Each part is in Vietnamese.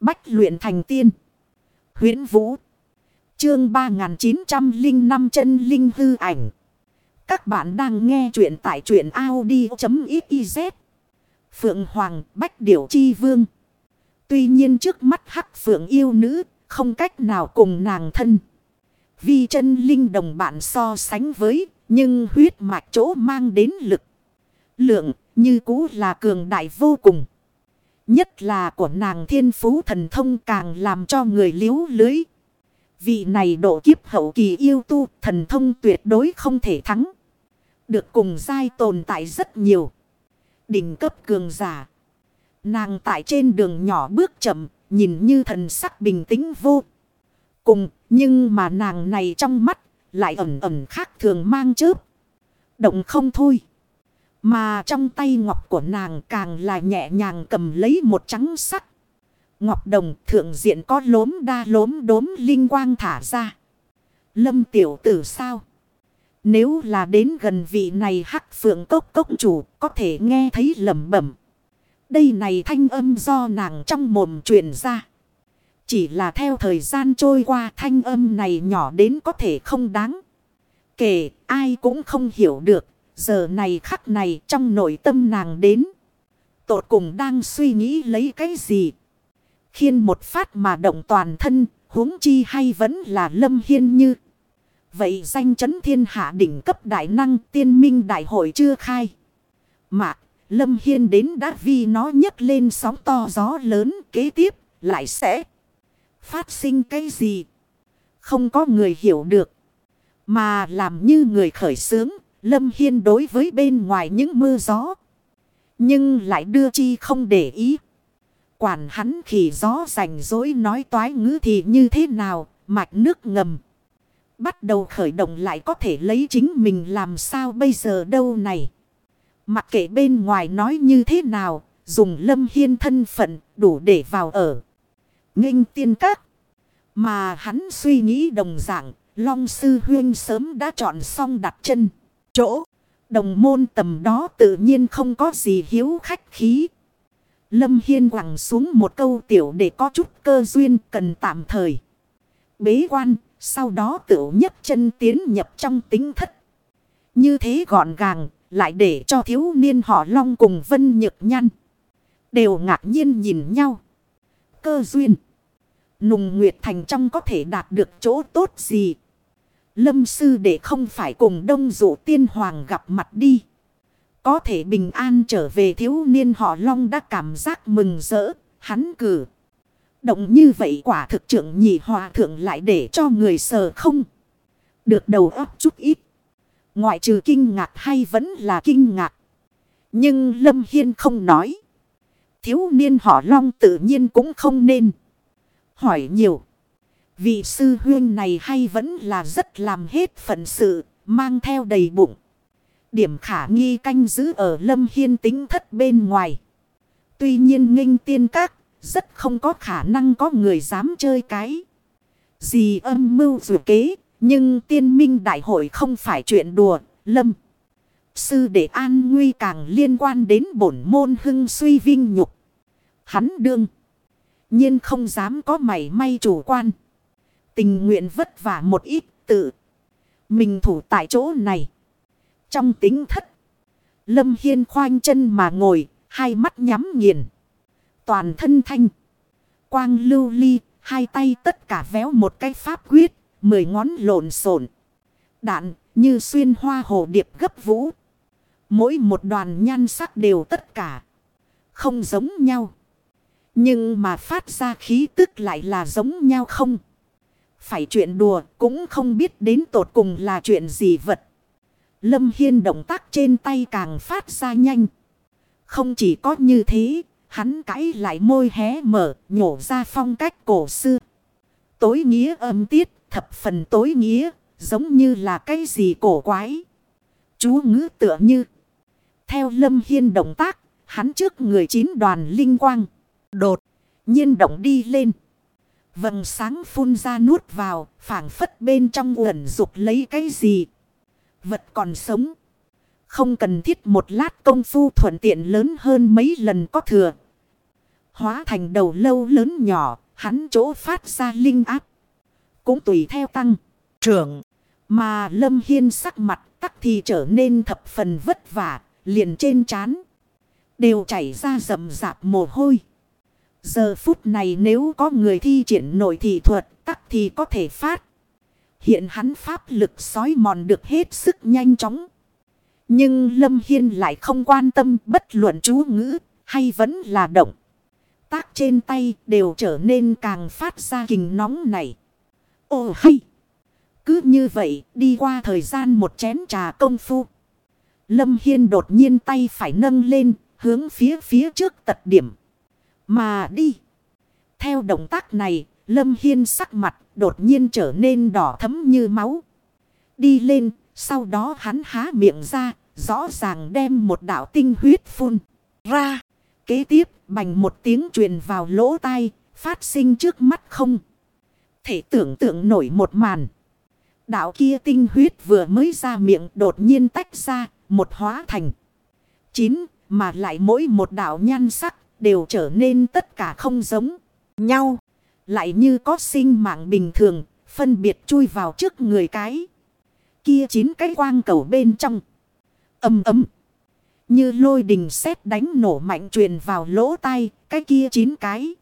Bách luyện thành tiên. huyễn Vũ. Chương 3905 chân linh hư ảnh. Các bạn đang nghe truyện tại truyện Audi.xyz. Phượng Hoàng, Bách Điểu Chi Vương. Tuy nhiên trước mắt hắc phượng yêu nữ, không cách nào cùng nàng thân. Vì chân linh đồng bạn so sánh với, nhưng huyết mạch chỗ mang đến lực. Lượng như cũ là cường đại vô cùng. Nhất là của nàng thiên phú thần thông càng làm cho người liếu lưới. Vị này độ kiếp hậu kỳ yêu tu thần thông tuyệt đối không thể thắng. Được cùng giai tồn tại rất nhiều. Đỉnh cấp cường giả. Nàng tại trên đường nhỏ bước chậm, nhìn như thần sắc bình tĩnh vô cùng. Nhưng mà nàng này trong mắt lại ẩn ẩn khác thường mang chớp. Động không thôi. Mà trong tay ngọc của nàng càng là nhẹ nhàng cầm lấy một trắng sắc. Ngọc đồng thượng diện có lốm đa lốm đốm linh quang thả ra. Lâm tiểu tử sao? Nếu là đến gần vị này hắc phượng cốc cốc chủ có thể nghe thấy lầm bẩm. Đây này thanh âm do nàng trong mồm truyền ra. Chỉ là theo thời gian trôi qua thanh âm này nhỏ đến có thể không đáng. Kể ai cũng không hiểu được Giờ này khắc này trong nội tâm nàng đến. Tột cùng đang suy nghĩ lấy cái gì. Khiên một phát mà động toàn thân. huống chi hay vẫn là lâm hiên như. Vậy danh chấn thiên hạ đỉnh cấp đại năng tiên minh đại hội chưa khai. mà, Lâm Hiên đến đã vì nó nhấc lên sóng to gió lớn kế tiếp, lại sẽ phát sinh cái gì. Không có người hiểu được. Mà làm như người khởi sướng Lâm Hiên đối với bên ngoài những mưa gió. Nhưng lại đưa chi không để ý. Quản hắn khỉ gió rảnh rỗi nói toái ngữ thì như thế nào, mạch nước ngầm. Bắt đầu khởi động lại có thể lấy chính mình làm sao bây giờ đâu này. Mặc kệ bên ngoài nói như thế nào, dùng lâm hiên thân phận đủ để vào ở. Nghênh tiên các. Mà hắn suy nghĩ đồng dạng, Long Sư Huyên sớm đã chọn xong đặt chân chỗ. Đồng môn tầm đó tự nhiên không có gì hiếu khách khí. Lâm Hiên quẳng xuống một câu tiểu để có chút cơ duyên cần tạm thời. Bế quan, sau đó tiểu nhấc chân tiến nhập trong tính thất. Như thế gọn gàng, lại để cho thiếu niên họ long cùng vân nhược nhăn. Đều ngạc nhiên nhìn nhau. Cơ duyên. Nùng Nguyệt Thành trong có thể đạt được chỗ tốt gì? Lâm sư để không phải cùng đông dụ tiên hoàng gặp mặt đi. Có thể bình an trở về thiếu niên họ long đã cảm giác mừng rỡ, hắn cử. Động như vậy quả thực trưởng nhị hòa thượng lại để cho người sờ không. Được đầu óc chút ít. Ngoại trừ kinh ngạc hay vẫn là kinh ngạc. Nhưng Lâm Hiên không nói. Thiếu niên họ long tự nhiên cũng không nên. Hỏi nhiều. Vị sư huyên này hay vẫn là rất làm hết phận sự, mang theo đầy bụng. Điểm khả nghi canh giữ ở lâm hiên tính thất bên ngoài. Tuy nhiên nghênh tiên các, rất không có khả năng có người dám chơi cái. Gì âm mưu dù kế, nhưng tiên minh đại hội không phải chuyện đùa, lâm. Sư để an nguy càng liên quan đến bổn môn hưng suy vinh nhục. Hắn đương. nhiên không dám có mảy may chủ quan. Tình nguyện vất vả một ít tự. Mình thủ tại chỗ này. Trong tính thất. Lâm Hiên khoanh chân mà ngồi. Hai mắt nhắm nghiền. Toàn thân thanh. Quang lưu ly. Hai tay tất cả véo một cái pháp quyết. Mười ngón lộn xộn Đạn như xuyên hoa hồ điệp gấp vũ. Mỗi một đoàn nhan sắc đều tất cả. Không giống nhau. Nhưng mà phát ra khí tức lại là giống nhau không. Phải chuyện đùa cũng không biết đến tột cùng là chuyện gì vật. Lâm Hiên động tác trên tay càng phát ra nhanh. Không chỉ có như thế, hắn cãi lại môi hé mở, nhổ ra phong cách cổ xưa. Tối nghĩa âm tiết, thập phần tối nghĩa, giống như là cái gì cổ quái. Chú ngữ tựa như. Theo Lâm Hiên động tác, hắn trước người chín đoàn linh quang. Đột, nhiên động đi lên. Vầng sáng phun ra nuốt vào, phảng phất bên trong uẩn dục lấy cái gì. Vật còn sống. Không cần thiết một lát công phu thuận tiện lớn hơn mấy lần có thừa. Hóa thành đầu lâu lớn nhỏ, hắn chỗ phát ra linh áp. Cũng tùy theo tăng, trưởng. Mà Lâm Hiên sắc mặt tắc thì trở nên thập phần vất vả, liền trên chán Đều chảy ra rầm rạp mồ hôi. Giờ phút này nếu có người thi triển nội thị thuật, tắc thì có thể phát. Hiện hắn pháp lực sói mòn được hết sức nhanh chóng. Nhưng Lâm Hiên lại không quan tâm bất luận chú ngữ, hay vẫn là động. Tác trên tay đều trở nên càng phát ra kình nóng này. Ồ hay! Cứ như vậy, đi qua thời gian một chén trà công phu. Lâm Hiên đột nhiên tay phải nâng lên, hướng phía phía trước tật điểm. Mà đi! Theo động tác này Lâm Hiên sắc mặt đột nhiên trở nên đỏ thấm như máu. Đi lên, sau đó hắn há miệng ra, rõ ràng đem một đạo tinh huyết phun ra. Kế tiếp, bành một tiếng truyền vào lỗ tai, phát sinh trước mắt không. Thể tưởng tượng nổi một màn. Đạo kia tinh huyết vừa mới ra miệng đột nhiên tách ra, một hóa thành. Chín, mà lại mỗi một đạo nhan sắc đều trở nên tất cả không giống nhau. Lại như có sinh mạng bình thường, phân biệt chui vào trước người cái. Kia chín cái quang cầu bên trong. Âm ấm. Như lôi đình sét đánh nổ mạnh truyền vào lỗ tai, cái kia chín cái.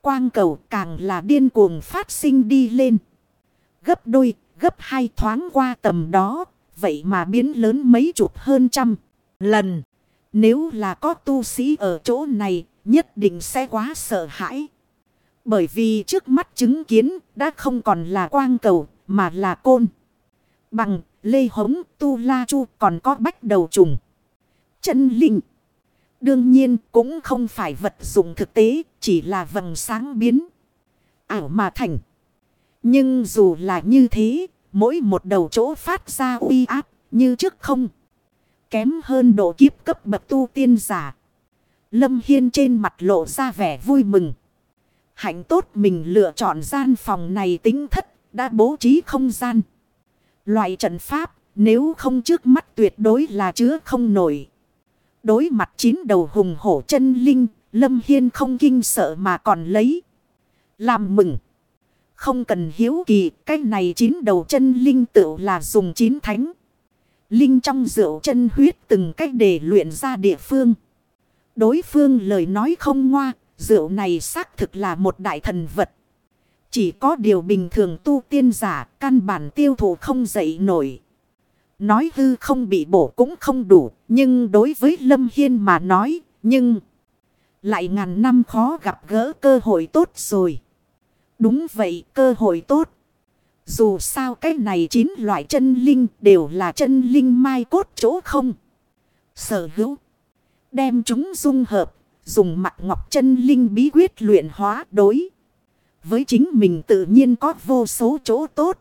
Quang cầu càng là điên cuồng phát sinh đi lên. Gấp đôi, gấp hai thoáng qua tầm đó, vậy mà biến lớn mấy chục hơn trăm lần. Nếu là có tu sĩ ở chỗ này, nhất định sẽ quá sợ hãi. Bởi vì trước mắt chứng kiến đã không còn là quang cầu mà là côn. Bằng lê hống tu la chu còn có bách đầu trùng. Chân linh. Đương nhiên cũng không phải vật dụng thực tế chỉ là vầng sáng biến. Ảo mà thành. Nhưng dù là như thế mỗi một đầu chỗ phát ra uy áp như trước không. Kém hơn độ kiếp cấp bậc tu tiên giả. Lâm Hiên trên mặt lộ ra vẻ vui mừng. Hạnh tốt mình lựa chọn gian phòng này tính thất, đã bố trí không gian. Loại trận pháp, nếu không trước mắt tuyệt đối là chứa không nổi. Đối mặt chín đầu hùng hổ chân linh, Lâm Hiên không kinh sợ mà còn lấy. Làm mừng. Không cần hiếu kỳ, cái này chín đầu chân linh tựu là dùng chín thánh. Linh trong rượu chân huyết từng cách để luyện ra địa phương. Đối phương lời nói không ngoa, Rượu này xác thực là một đại thần vật. Chỉ có điều bình thường tu tiên giả căn bản tiêu thụ không dậy nổi. Nói hư không bị bổ cũng không đủ. Nhưng đối với Lâm Hiên mà nói. Nhưng lại ngàn năm khó gặp gỡ cơ hội tốt rồi. Đúng vậy cơ hội tốt. Dù sao cái này chín loại chân linh đều là chân linh mai cốt chỗ không. Sở hữu. Đem chúng dung hợp, Dùng mặt ngọc chân linh bí quyết luyện hóa đối. Với chính mình tự nhiên có vô số chỗ tốt.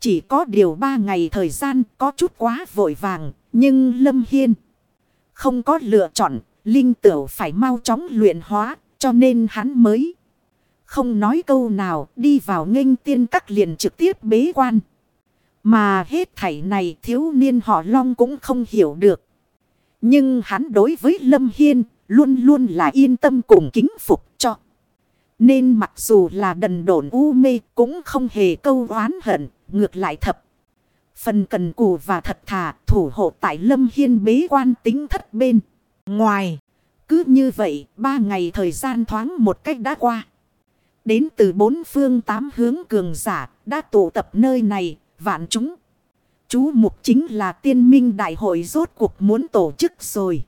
Chỉ có điều ba ngày thời gian có chút quá vội vàng. Nhưng Lâm Hiên không có lựa chọn. Linh tửu phải mau chóng luyện hóa. Cho nên hắn mới không nói câu nào, đi vào nghênh tiên các liền trực tiếp bế quan. Mà hết thảy này thiếu niên họ long cũng không hiểu được. Nhưng hắn đối với Lâm Hiên Luôn luôn là yên tâm cùng kính phục cho. Nên mặc dù là đần độn u mê cũng không hề câu oán hận. Ngược lại thập. Phần cần cù và thật thà thủ hộ tại lâm hiên bế quan tính thất bên. Ngoài. Cứ như vậy, ba ngày thời gian thoáng một cách đã qua. Đến từ bốn phương tám hướng cường giả đã tụ tập nơi này vạn chúng. Chú mục chính là tiên minh đại hội rốt cuộc muốn tổ chức rồi.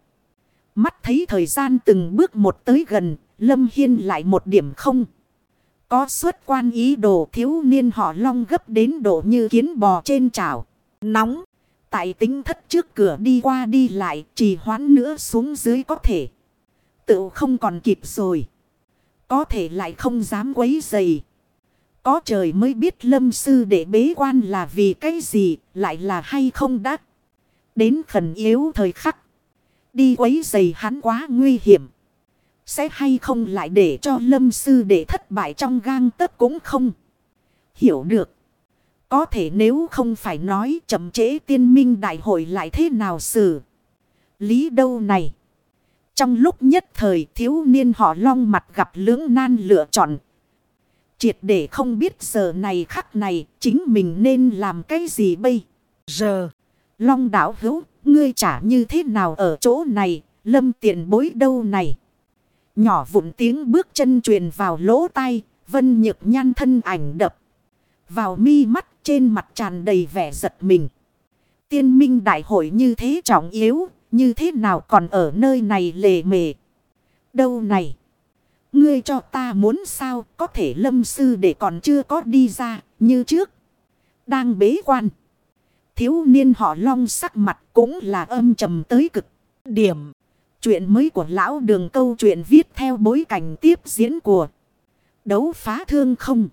Mắt thấy thời gian từng bước một tới gần, Lâm Hiên lại một điểm không. Có xuất quan ý đồ thiếu niên họ long gấp đến độ như kiến bò trên chảo. Nóng. Tại tính thất trước cửa đi qua đi lại, trì hoãn nữa xuống dưới có thể. Tự không còn kịp rồi. Có thể lại không dám quấy dày. Có trời mới biết lâm sư để bế quan là vì cái gì, lại là hay không đắt. Đến khẩn yếu thời khắc. Đi quấy dày hắn quá nguy hiểm. Sẽ hay không lại để cho lâm sư để thất bại trong gang tất cũng không. Hiểu được. Có thể nếu không phải nói chậm trễ tiên minh đại hội lại thế nào xử. Lý đâu này. Trong lúc nhất thời thiếu niên họ long mặt gặp lưỡng nan lựa chọn. Triệt để không biết giờ này khắc này chính mình nên làm cái gì bây giờ. Long đảo hữu, ngươi trả như thế nào ở chỗ này, lâm tiện bối đâu này. Nhỏ vụn tiếng bước chân truyền vào lỗ tai, vân nhược nhan thân ảnh đập. Vào mi mắt trên mặt tràn đầy vẻ giật mình. Tiên minh đại hội như thế trọng yếu, như thế nào còn ở nơi này lề mề. Đâu này? Ngươi cho ta muốn sao có thể lâm sư để còn chưa có đi ra, như trước. Đang bế quan. Thiếu niên họ long sắc mặt cũng là âm trầm tới cực điểm. Chuyện mới của lão đường câu chuyện viết theo bối cảnh tiếp diễn của đấu phá thương không.